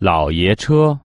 老爷车。